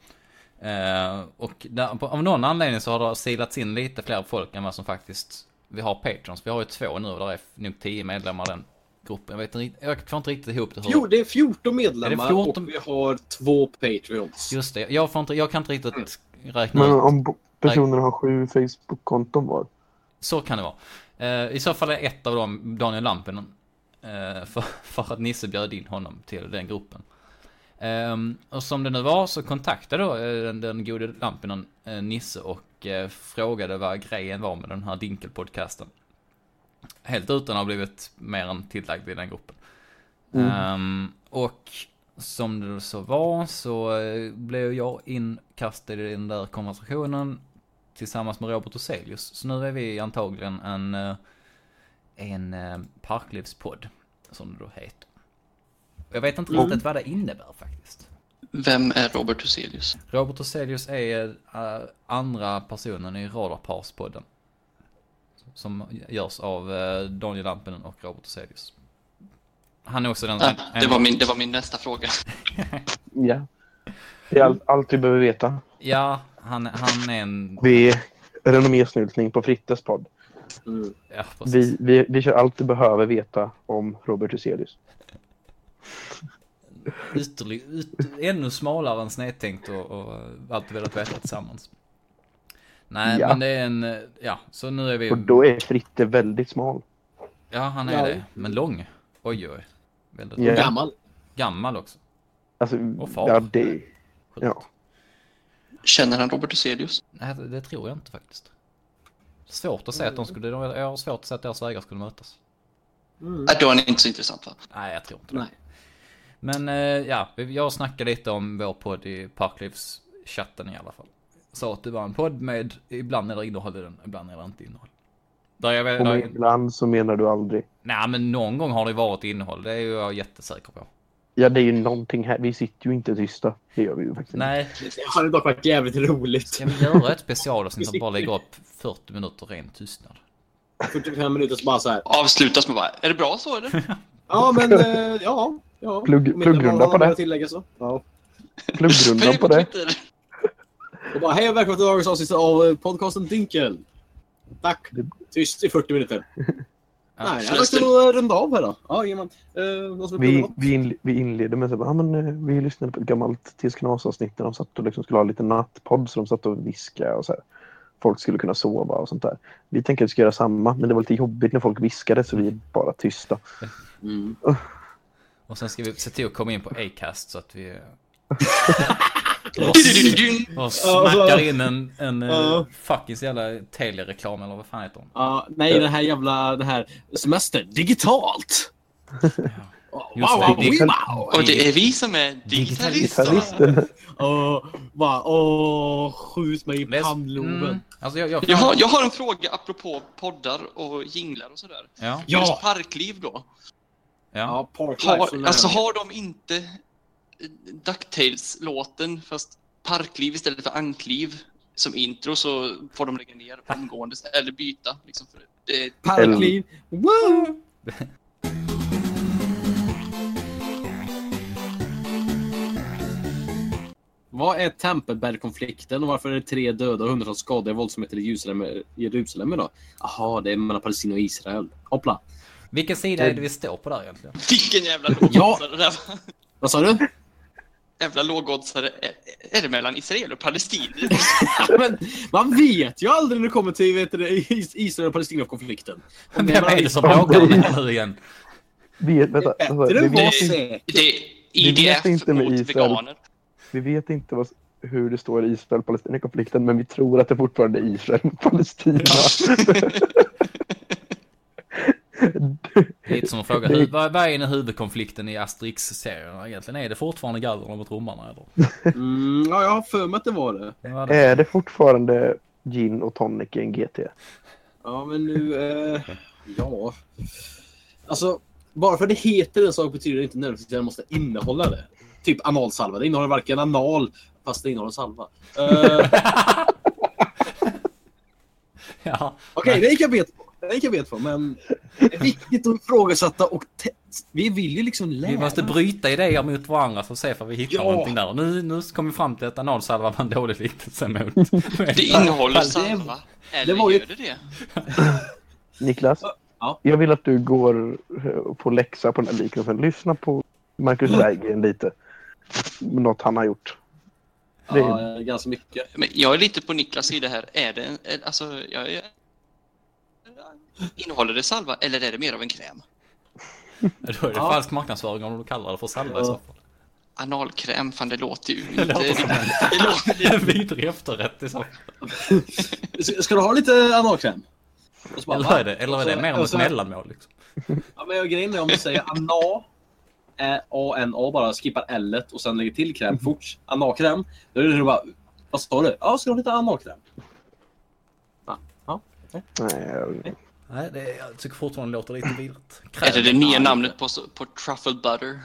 Uh, och där, på, av någon anledning så har det silats in lite fler folk än vad som faktiskt vi har Patrons. Vi har ju två nu och där är nog tio medlemmar den gruppen. Jag, vet inte, jag får inte riktigt ihop det. Hur. Jo, det är 14 medlemmar Är det 14? och vi har två Patreons. Just det, jag, får inte, jag kan inte riktigt Mm. räkna Men ut. om personerna har sju Facebook-konton var. Så kan det vara. Eh, I så fall är ett av dem Daniel Lampinen. Eh, för, för att Nisse bjöd in honom till den gruppen. Ehm, och som det nu var så kontaktade då eh, den, den gode Lampinen Nisse och frågade vad grejen var med den här Dinkel-podcasten. Helt utan att ha blivit mer än tillagd i den gruppen. Mm. Ehm, och som det så var så blev jag inkastad i den där konversationen tillsammans med Robert Oselius. Så nu är vi antagligen en, eh, en eh, parklivspodd, som det då heter. Jag vet inte Mm. riktigt vad det innebär faktiskt. Vem är Robert Huselius? Robert Oselius är eh, andra personen i Radarparspodden. Som görs av eh, Daniel Lampinen och Robert Oselius. Han är också den... Ah, en- det, var min, det var min nästa fråga. Ja. Det är allt, allt vi behöver veta. Ja, han, han är en... Vi är renommésnyltning på Frittes podd. Mm. Ja. Vi, vi, vi kör allt du behöver veta om Robert Huselius. Ytterlig, ut, ännu smalare än snedtänkt och, och alltid velat veta tillsammans. Nej, Ja. men det är en, ja, så nu är vi, Och då är Fritte väldigt smal. ja han är Ja. det, men lång. Oj, oj. Väldigt Ja. Gammal. gammal också. Alltså, Och far. ja, det... Sjukt. Ja. Känner han Robert Huselius? Nej, det, det tror jag inte faktiskt. Svårt att säga att de skulle, jag har svårt att säga att deras vägar skulle mötas. Mm. Nej, då är han inte så intressant va? Nej, jag tror inte det. Nej. Men eh, ja, jag snackade lite om vår podd i Parklivschatten i alla fall. Sa att det var en podd med, ibland är det innehåll i den, ibland är det inte innehåll. Där jag, vet- Och med ibland så menar du aldrig. nej men någon gång har det varit innehåll, det är ju jag jättesäker på. Ja, det är ju någonting här. Vi sitter ju inte tysta. Det gör vi ju faktiskt inte. Nej, Det hade dock varit jävligt roligt. ska vi göra ett specialavsnitt som bara lägger upp 40 minuter ren tystnad? 45 minuter så bara så här. Avslutas med bara, är det bra så eller? Ja, men eh, ja. ja. Plugg- pluggrunda på det. Tillägga så. Ja. Pluggrundan på det. Och bara hej och välkomna till dagens avsnitt av podcasten Dinkel. Tack. Tyst i 40 minuter. Ja, Nej, jag att runda av här då. Ja, vill Vi, vi, in, vi inledde med att ah, men, eh, vi lyssnade på ett gammalt TS Knas-avsnitt där de satt och liksom skulle ha lite nattpodd så de satt och viskade och så här. Folk skulle kunna sova och sånt där. Vi tänker att vi ska göra samma, men det var lite jobbigt när folk viskade så vi är bara tysta. Mm. Och sen ska vi se till att komma in på Acast så att vi Och smackar in en, en Ja. uh, fucking jävla Telia-reklam eller vad fan heter hon? Ja, nej, det här jävla det här semester digitalt. Wow, Just det, wow, det- wow. Och det är vi som är digitalister. Åh, bara, åh, skjut mig i pannloben. Mm, alltså jag, jag, Jag har, jag har en fråga apropå poddar och jinglar och sådär. Ja, Ja. Just Parkliv då. ja. Ja. Har, alltså har de inte eh, Ducktails-låten fast Parkliv istället för Ankliv som intro så får de lägga ner omgående eller byta. Liksom för det, Parkliv. Woo! Vad är Tempelberg-konflikten och varför är det tre döda och hundratals skadade i våldsamheter i Jerusalem, idag? Jaha, det är mellan Palestina och Israel. Hoppla. Vilken sida är det vi står på där egentligen? vilken jävla Ja. där var. Vad sa du? Jävla lågoddsare. Är, är det mellan Israel och palestinier? Men, man vet ju aldrig när det kommer till vet du, Is- Israel och Palestina-konflikten. Vem är det som om det här igen? Vi, vänta, alltså, Bättre vi, än vad vet, säkert. Det är Vi vet IDF inte med mot Israel. veganer. vi vet inte vad, hur det står i Israel-Palestina-konflikten, men vi tror att det fortfarande är Israel mot Palestina. Lite som att fråga, Det- hur, vad, vad är nu huvudkonflikten i Asterix-serierna egentligen? Är det fortfarande gallerna mot romarna eller? Mm, ja, jag har för mig att det var det. Var det? är det fortfarande gin och tonic i en GT? Ja, men nu... Eh, ja. Alltså, bara för att det heter en sak betyder det inte nödvändigtvis att den måste innehålla det. Typ analsalva. Det innehåller varken anal, fast det innehåller salva. Eh, Ja, Okej, det gick jag bet på. Det gick jag bet på, men det är viktigt att ifrågasätta och te- vi vill ju liksom lära. vi måste bryta idéer mot varandra för att se om vi hittar Ja. någonting där. Nu, nu kom vi fram till att analsalva var en dålig liknelse mot... Det innehåller det- salva. det Eller var ju- gör det det? Niklas, Ja. Jag vill att du går eh, på läxa på den här liknelsen. Lyssna på Marcus Berggren lite. Något han har gjort. Det är- Ja, ganska mycket. Men jag är lite på Niklas sida här. Är det, en- alltså, jag är, innehåller det salva eller är det mer av en kräm? Då är det Ja. falsk marknadsföring om du kallar det för salva i så fall. Analkräm, fan det låter ju Det inte... det låter, en vidrig efterrätt i så fall. Ska du ha lite analkräm? Bara, Eller va? är det, eller är det mer om ett mellanmål liksom? Ja, men grejen är om du säger ana, a-n-a, bara skippar l och sen lägger till kräm fort. Anakräm. Då är det bara, vad sa du? Ja, ska du ha lite anakräm? Nej, jag- Nej, det, är- jag tycker fortfarande det låter lite vilt. är det det nya namnet på, på truffle butter?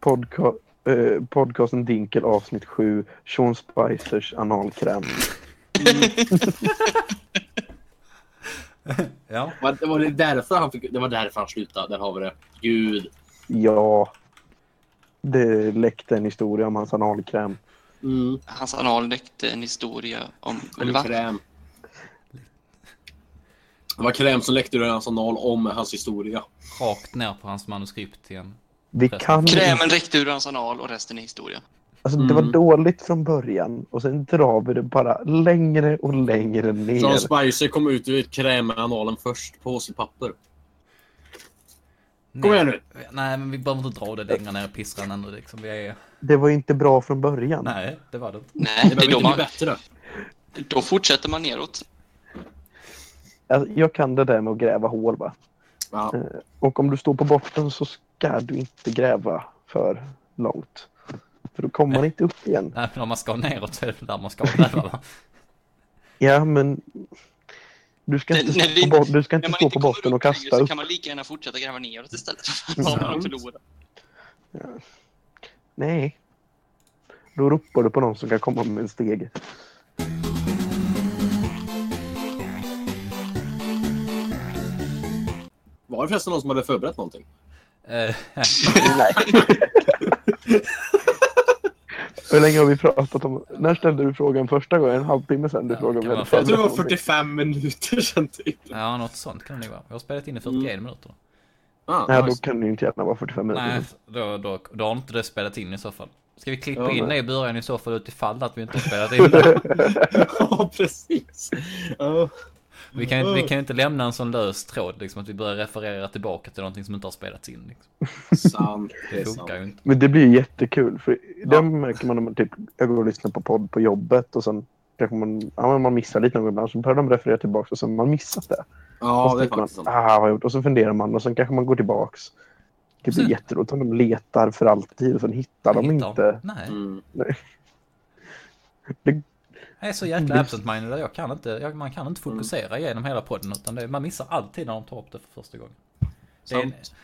podca eh, podcasten Dinkel avsnitt 7. Sean Spicers analkräm. Ja, Va- Det var det därför han fick, det var därför han slutade. Där har vi det. Gud. Ja. Det läckte en historia om hans analkräm. Mm. Hans anal läckte en historia om... Kräm. Det var kräm som läckte ur hans anal om hans historia. rakt ner på hans manuskript igen. Vi Resten. kan Krämen räckte ur hans anal och resten är historia. Alltså, det var Mm. dåligt från början och sen drar vi det bara längre och längre ner. John Spicer kom ut ur ett kräm med analen först på sitt papper. Kom igen nu! Nej, men vi behöver inte dra det längre ner i pissran ännu liksom. Vi är... Det var inte bra från början. Nej, det var det inte. Nej, Det det behöver då, inte bli bättre. då fortsätter man neråt. Alltså, jag kan det där med att gräva hål. Va? Ja. Eh, Och om du står på botten så ska du inte gräva för långt. För då kommer man inte upp igen. Nej, men om man ska neråt så är det där man ska gräva va? Ja, men du ska inte stå vi- på, du ska inte stå inte på botten och upp kasta så upp. kan man lika gärna fortsätta gräva neråt istället. För vad man förlorat. Nej. Då ropar du på någon som kan komma med en steg. Var det förresten någon som hade förberett någonting? Eh, Nej. Hur länge har vi pratat om... När ställde du frågan första gången? En halvtimme sedan du Ja, frågade om hade Jag tror det var någonting. 45 minuter sedan typ. ja, något sånt kan det nog vara. Jag har spelat in i 41 minuter. Ah, Nej, då kan det ju inte gärna vara 45 minuter. Nej, då, då, då har inte det spelat in i så fall. Ska vi klippa Ja, in det i början i så fall utifall att vi inte har spelat in det? Ja, precis. Ja. Vi kan, ju- vi kan ju inte lämna en sån lös tråd liksom att vi börjar referera tillbaka till någonting som inte har spelats in. Liksom. Sant. Det Det funkar ju inte. Men det blir ju jättekul. För det Ja. märker man när man typ, jag går och lyssnar på podd på jobbet och sen kanske man, ja, men man missar lite någon gång ibland. Så börjar de referera tillbaka och så har man missat det. Ja, det är man, faktiskt sant. ah, vad har gjort? Och så funderar man och sen kanske man går tillbaks. Det blir jätteroligt om de letar för alltid och sen hittar de Hittar. inte. Nej, Mm. Det, jag är så jäkla absent-minded. Jag kan inte, jag, man kan inte fokusera igenom hela podden utan det, man missar alltid när de tar upp det för första gången. Det är, Sant.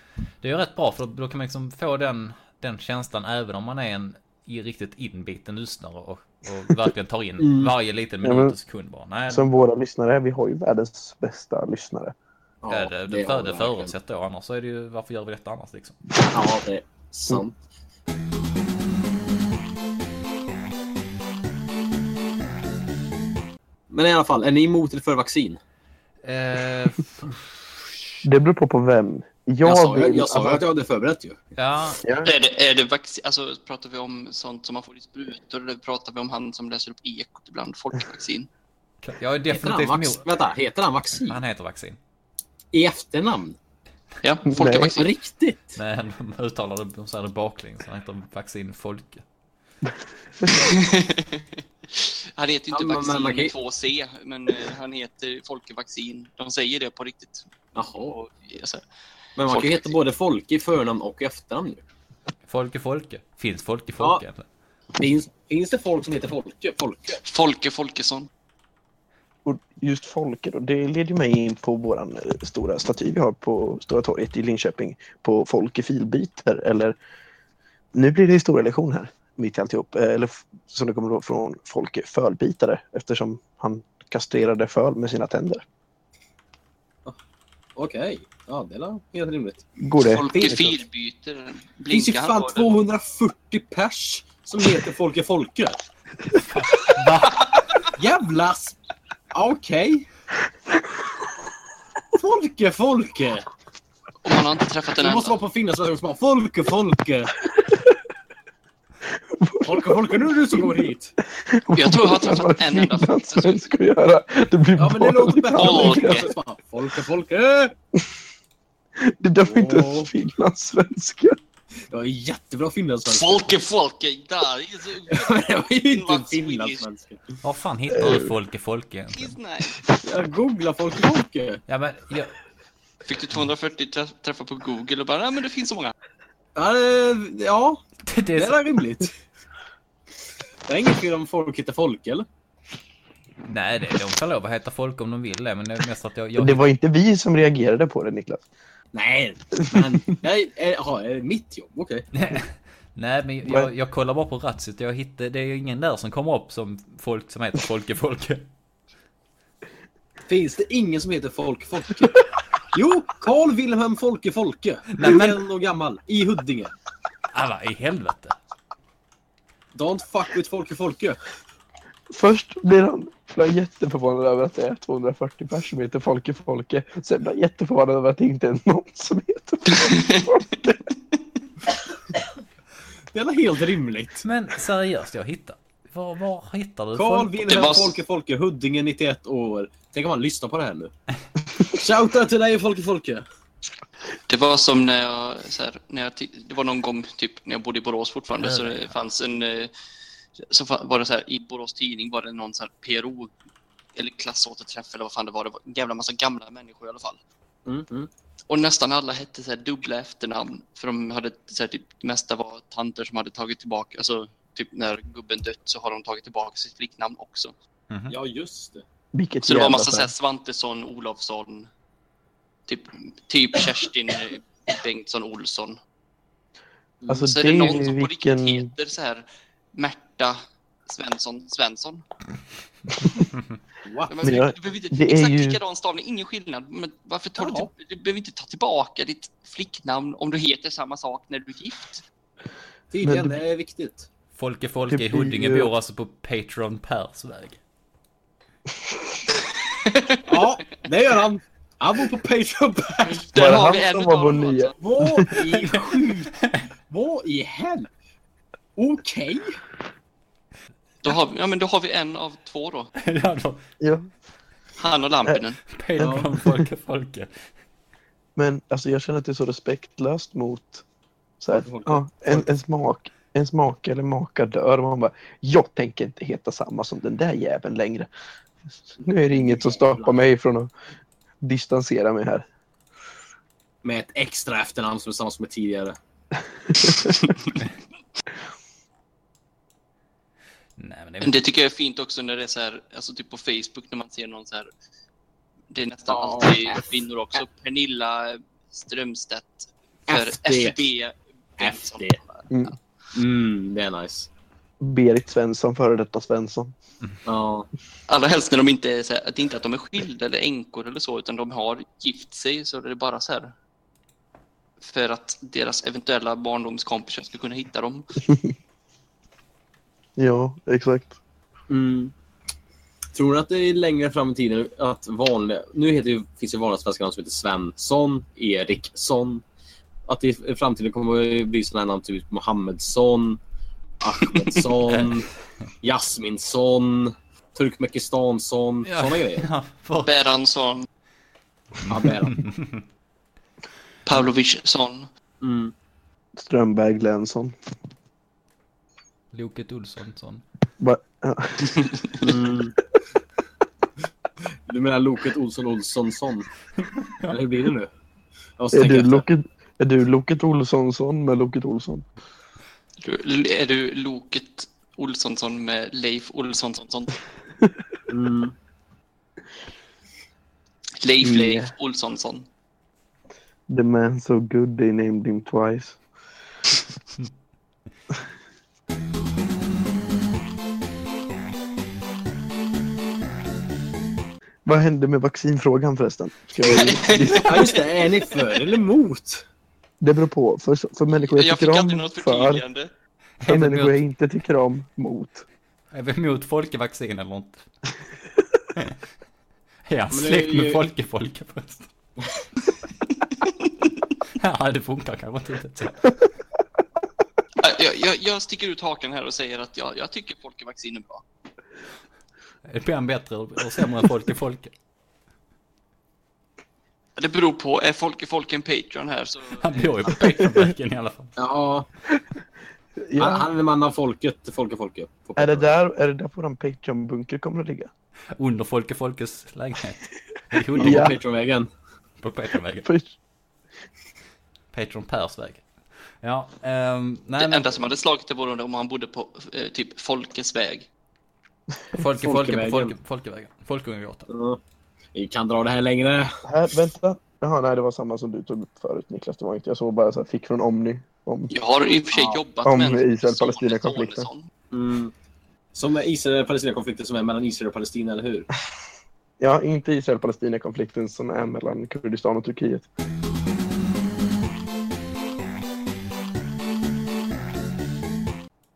det är ju rätt bra för då, kan man liksom få den, den känslan även om man är en i riktigt inbiten lyssnare och, och verkligen tar in Mm. varje liten minut och sekund bara. Nej, som våra lyssnare, vi har ju världens bästa lyssnare. Ja, det, det, det, det förutsätter jag. Annars så är det ju, varför gör vi detta annars liksom? Ja, det är sant. Men i alla fall, är ni emot eller för vaccin? Eh, Det beror på på vem. Jag, Jag, sa, vill, jag, jag sa alltså, att jag hade förberett ju. ja, ja, Är det, är det vaccin, alltså pratar vi om sånt som man får i sprutor eller pratar vi om han som läser upp ekot ibland, folkvaccin? jag är Heter han, definitivt vax, emot. vänta, heter han vaccin? Han heter vaccin. I efternamn? Ja, folkvaccin. riktigt? Men de uttalar det, de säger det baklänges. Han heter vaccin Folke. han heter inte Ja, vaccin man kan ju- med två C, men eh, han heter Folkevaccin. De säger det på riktigt. Jaha. Och, alltså, Men man kan ju heta både Folke i förnamn och i efternamn. Folke Folke. Finns Folke Folke Ja. Finns, finns det folk som heter Folke? Folke? Folke Folkesson. och just Folke då, det leder ju mig in på våran eh, stora staty vi har på Stora torget i Linköping. På Folke Filbiter. Eller nu blir det historielektion här. Mitt i alltihop. Eh, Eller som det kommer från Folke Fölbitare. Eftersom han kastrerade föl med sina tänder. Okej. Ja, det är helt rimligt. Går det? Folke Finns det. Filbyter. Det finns ju fan på det? 240 pers som heter Folke Folke. Va? Jävlas! Okej. Folke, Folke! Och man har inte träffat en Det måste vara enda. på finlandssvenska och bara Folke, Folke! Folke, Folke, nu är det du som kommer hit! Jag tror jag har träffat en enda finlandssvensk att göra. Det blir Ja men det låter bättre Folke. Folke, Folke! Det där var inte Åh. ens finlandssvenska. Det var jättebra finlandssvenska. Folke, Folke, där! det var ju inte finlandssvenska. Var fan hittar du Folke Folke egentligen? Jag googlar Folke, Folke. Ja men, jag, Fick du 240 träff- träffar på Google och bara, nej men det finns så många. Ja, det, ja, det, det är är rimligt. Det är inget fel om folk hittar Folke eller? nej, det, de kan lov att heta Folke om de vill det, men det är mest att jag... jag Det var inte vi som reagerade på det Niklas. Nej, men... Nej, jaha, är det mitt jobb? Okej. Nej, men jag, jag kollar bara på Ratsit. Jag hittar, det är ju ingen där som kommer upp som folk som heter Folke Folke. Finns det ingen som heter Folke Folke? Jo, Carl Wilhelm Folke Folke. Nej, men- 91 år gammal. I Huddinge. Alla i helvete. Don't fuck with Folke Folke. Först blir han jätteförvånad över att det är 240 personer som heter Folke Folke. Sen blir han jätteförvånad över att det inte är någon som heter Folke Folke. Det är helt rimligt. Men seriöst, jag hittar. Var, var hittar du Carl Wilhelm var- Folke Folke, Huddinge 91 år. Tänk om han lyssnar på det här nu. Shoutout till dig Folke Folke. Det var som när jag, så här, när jag, det var någon gång typ när jag bodde i Borås fortfarande så det fanns en, eh, så var det så här i Borås tidning var det någon så här PRO eller klassåterträff eller vad fan det var. Det var en jävla massa gamla människor i alla fall. Mm, mm. Och nästan alla hette så här dubbla efternamn för de hade så här, typ, det mesta var tanter som hade tagit tillbaka, alltså typ när gubben dött så har de tagit tillbaka sitt flicknamn också. Mhm. Ja, just det. Vilket Så det var massa så här. Svantesson, Olofsson, typ, typ Kerstin eh, Bengtsson Olsson. Alltså Så är det det är någon ju som på vilken... riktigt heter så här Märta Svensson Svensson. What? Men, jag- du behöver inte, det är exakt ju- likadan stavning, ingen skillnad. Men varför tar du, Jaha. inte, du behöver inte ta tillbaka ditt flicknamn om du heter samma sak när du är gift. Tydligen, det är viktigt. Folke Folke Det i Huddinge ju- bor alltså på Patreon Pers väg. Ja, det gör han. Han bor på Patreon Pass. Där har vi en utav dem nya? alltså. Vad i skit? Vad i helvete? Okej. Då har, vi- ja, men då har vi en av två då. ja, då, Ja. Han och Lampinen. Patreon Folke Folke. Men alltså jag känner att det är så respektlöst mot så här, ja, en, en smak en make eller maka dör och man bara jag tänker inte heta samma som den där jäveln längre. Nu är det inget som stoppar mig från att distansera mig här. Med ett extra efternamn som är samma som med tidigare. Nej, men det Men det tycker jag är fint också när det är så här, alltså typ på Facebook när man ser någon så här. Det är nästan Ja. alltid kvinnor också. Pernilla Strömstedt för FD. FD. FD. Mm, det är nice. Berit Svensson, före detta Svensson. Ja. Allra helst när de inte är så här, att det inte att de är skilda eller änkor eller så, utan de har gift sig så är det bara så här. För att deras eventuella barndomskompisar ska kunna hitta dem. Ja, exakt. Mm. Tror du att det är längre fram i tiden att vanliga... Nu heter ju, finns det vanliga svenska namn som heter Svensson, Eriksson. Att det i framtiden kommer att bli sådana här namn typ Mohammedsson, Ahmedsson, Jasminsson, Turkmenistansson. Ja. Sådana grejer. Ja, för... Beransson, Ja, Bäran. Pavlovichson. Mm. Strömberg Lensson. Loket Olssonsson. Ba- ja. Mm. Du menar Loket Olsson Olssonsson? Eller hur blir det nu? Är, du. Loket, är du Loket Olssonsson med Loket Olsson? Du- Är du Loket Olssonsson med Leif Olssonsson? Mm. Leif Mm. Leif Olssonsson. The man so good they named him twice. Vad hände med vaccinfrågan förresten? Ska jag... Ja, just det. Är ni för eller emot? Det beror på. För, för människor jag Jag tycker om, för, för människor jag inte tycker om, mot. är vi emot folkevaccin eller inte? är han är släkt med ju- Folke Folke förresten? Ja, det funkar kanske inte Jag, jag, jag sticker ut hakan här och säger att jag, jag tycker folkevaccin är bra. Är Ben bättre och sämre än folk i folk? Det beror på, är Folke Folk en Patreon här så... Han bor ju på Patreon-vägen i alla fall. Ja, han, Ja. han är man av folket. Folke, folke. På Är, det där, är det där våran Patreon-bunker kommer att ligga? Under Folke Folkes lägenhet. I På Huddinge. Ja. Patreon-vägen. På Patreon-vägen. Patreon Pers väg. Ja, Det nej men enda som hade slagit det vore om han bodde på eh, typ Folkes väg. Folke, Folke Folkevägen. Folke, Folkevägen. Folkungagatan. Ja. Vi kan dra det här längre. Här, vänta. Jaha, nej, det var samma som du tog upp förut Niklas. Det var inte. Jag såg bara så här, fick från Omni. Om, Jag har i och för sig jobbat Om med en Israel-Palestina-konflikten. Mm. Som Israel-Palestina-konflikten som är mellan Israel och Palestina, eller hur? ja, inte Israel-Palestina-konflikten som är mellan Kurdistan och Turkiet.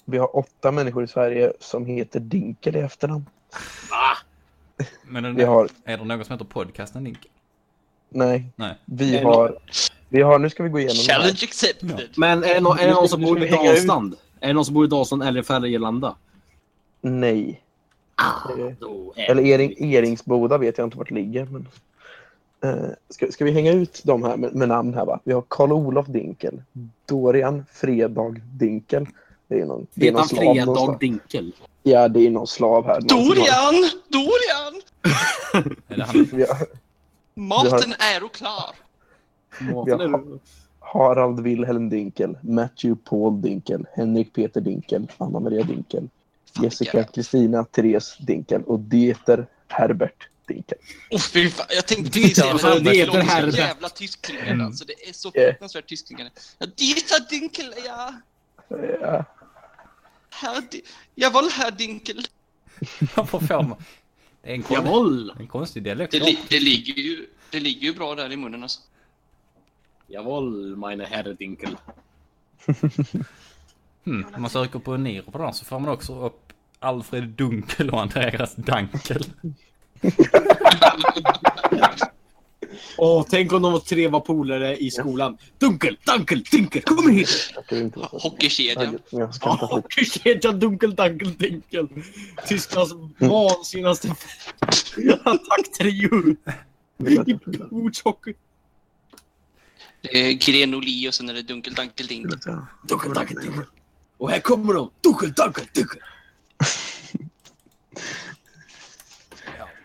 Vi har åtta människor i Sverige som heter Dinkel i efternamn. Men är Vi det, har, är det någon som heter podcasten Link? nej, Nej. vi Är det har, vi har, nu ska vi gå igenom. Challenge accepted. Men är det, nå- är det någon som bor i. Dalsland? Är det någon som bor i Dalsland eller Färgelanda? Nej. Ah, Eh, är Eller Ering, Eringsboda vet jag inte vart det ligger. Men, eh, ska, ska vi hänga ut de här med, med namn här va? Vi har Karl-Olof Dinkel. Dorian Fredag Dinkel. Det är någon, det är någon slav Fredag någonstans. Dinkel? Ja, det är någon slav här. Dorian! Dorian! Är det han? Har Maten är och klar. Maten är Harald Wilhelm Dinkel, Matthew Paul Dinkel, Henrik Peter Dinkel, Anna Maria Dinkel, Jessica Kristina Therese Dinkel och Dieter Herbert Dinkel. Oh, fy fan. Jag tänkte precis säga det här, det är så jävla tyskklingande alltså. Det är så Yeah. fruktansvärt tyskklingande. Ja, Dieter Dinkel, ja. Ja, Herr Di- Jawohl, herr Dinkel. Varför får man? Det är en, kon- en konstig dialekt. Det, li- det, ligger ju, det ligger ju bra där i munnen alltså. Jawohl, meine Herr Dinkel. Hmm. Om man söker på Niro på den så får man också upp Alfred Dunkel och Andreas Dankel. Åh, tänk om de var tre var polare i skolan. Dunkel, Dankel, Dinkel, kom hit! jag kan inte Hockeykedjan. Jag ska inte Ja, lite. Kedjan Dunkel, Dankel, Dinkel. Tysklands vansinnigaste attacktrio i bordshockey. Det är Grenoli och sen är det Dunkel Dankel Dinkel. Dunkel, Dankel, Dinkel. Och här kommer de. Dunkel, Dankel, Dinkel.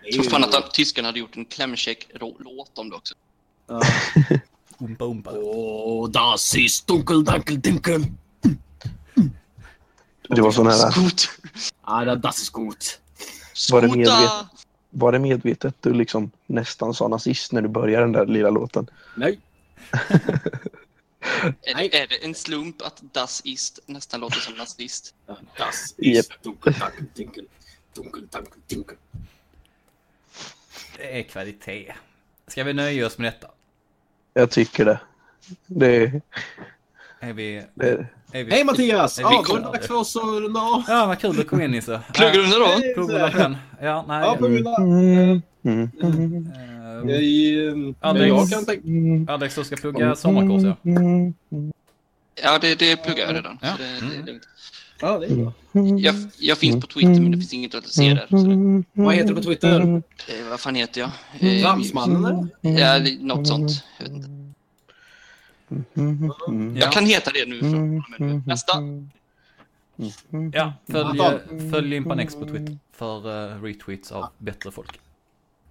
Jag tror fan att tyskarna hade gjort en klämkäck-låt om det också. Ja. Umpa umpa. Åh, das ist Dunkel, Dankel, Dinkel. Det var sån här, Skot. Ja, det- das ist gut. Var det medvetet? var det medvetet du liksom nästan sa nazist när du började den där lilla låten? Nej. Är det, är det en slump att Das ist nästan låter som nazist? Das ist Dunkel, Dankel, Dinkel. Dunkel, Dankel, Dinkel. Det är kvalitet. Ska vi nöja oss med detta? Jag tycker det. Det, Är vi... det Är vi Hej Mattias! Är Ja, då är det dags för oss att runda av. Ja, vad kul du kom in Nisse. Nu då? Den. Ja, nej. Ja, plugga. mm, mm, mm, Jag, Alex. jag kan tänka... mm, Alex, du ska plugga sommarkurs ja. mm, Ja, det, det pluggar jag redan. Ja. Så det, det är Mm. lugnt. Ja, det är bra. Jag, jag finns på Twitter men det finns inget att se där. Så Vad heter du på Twitter? eh, vad fan heter jag? Eh, Tramsmannen eller? Ja, något sånt. Jag, vet inte. jag kan heta det nu från. Nästa. Ja, följ, Anton. följ Impanex på Twitter för eh, retweets av bättre folk.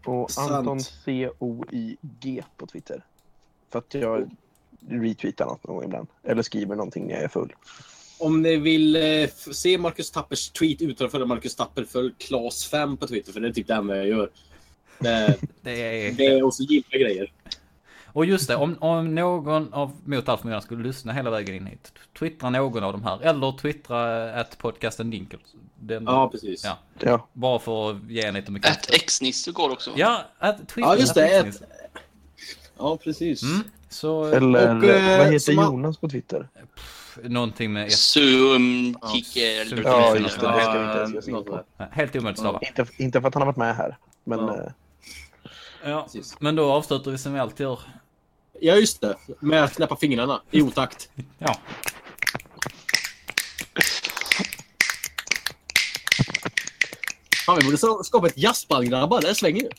Och. Anton C-O-I-G på Twitter. För att jag retweetar något någon ibland. Eller skriver någonting när jag är full. Om ni vill eh, se Marcus Tappers tweet utan att följa Marcus Tapper, följ Klas5 på Twitter. För det är typ det enda jag gör. Det, Det är... det är också gillar grejer. Och just det, om, om någon av Mot Allt Förmodan skulle lyssna hela vägen in hit, twittra någon av de här. Eller twittra att podcasten Dinkel. Den, Ja, precis. Ja. Ja, Bara för att ge en lite Ett mycket. X-nisse går också. Ja, att twittra. Ja, just det. att- Ett, ja, precis. Mm, så eller Och, eh, vad heter man- Jonas på Twitter? någonting med... Ett... Zoom, Kickel... Ja, just det. Ja, inte Helt omöjligt att stava. Inte, inte för att han har varit med här, men... Ja. Ja men då avslutar vi som vi alltid gör. Ja, just det. Med att knäppa fingrarna i otakt. ja. Fan, vi borde skapa ett jazzband grabbar. Det svänger ju.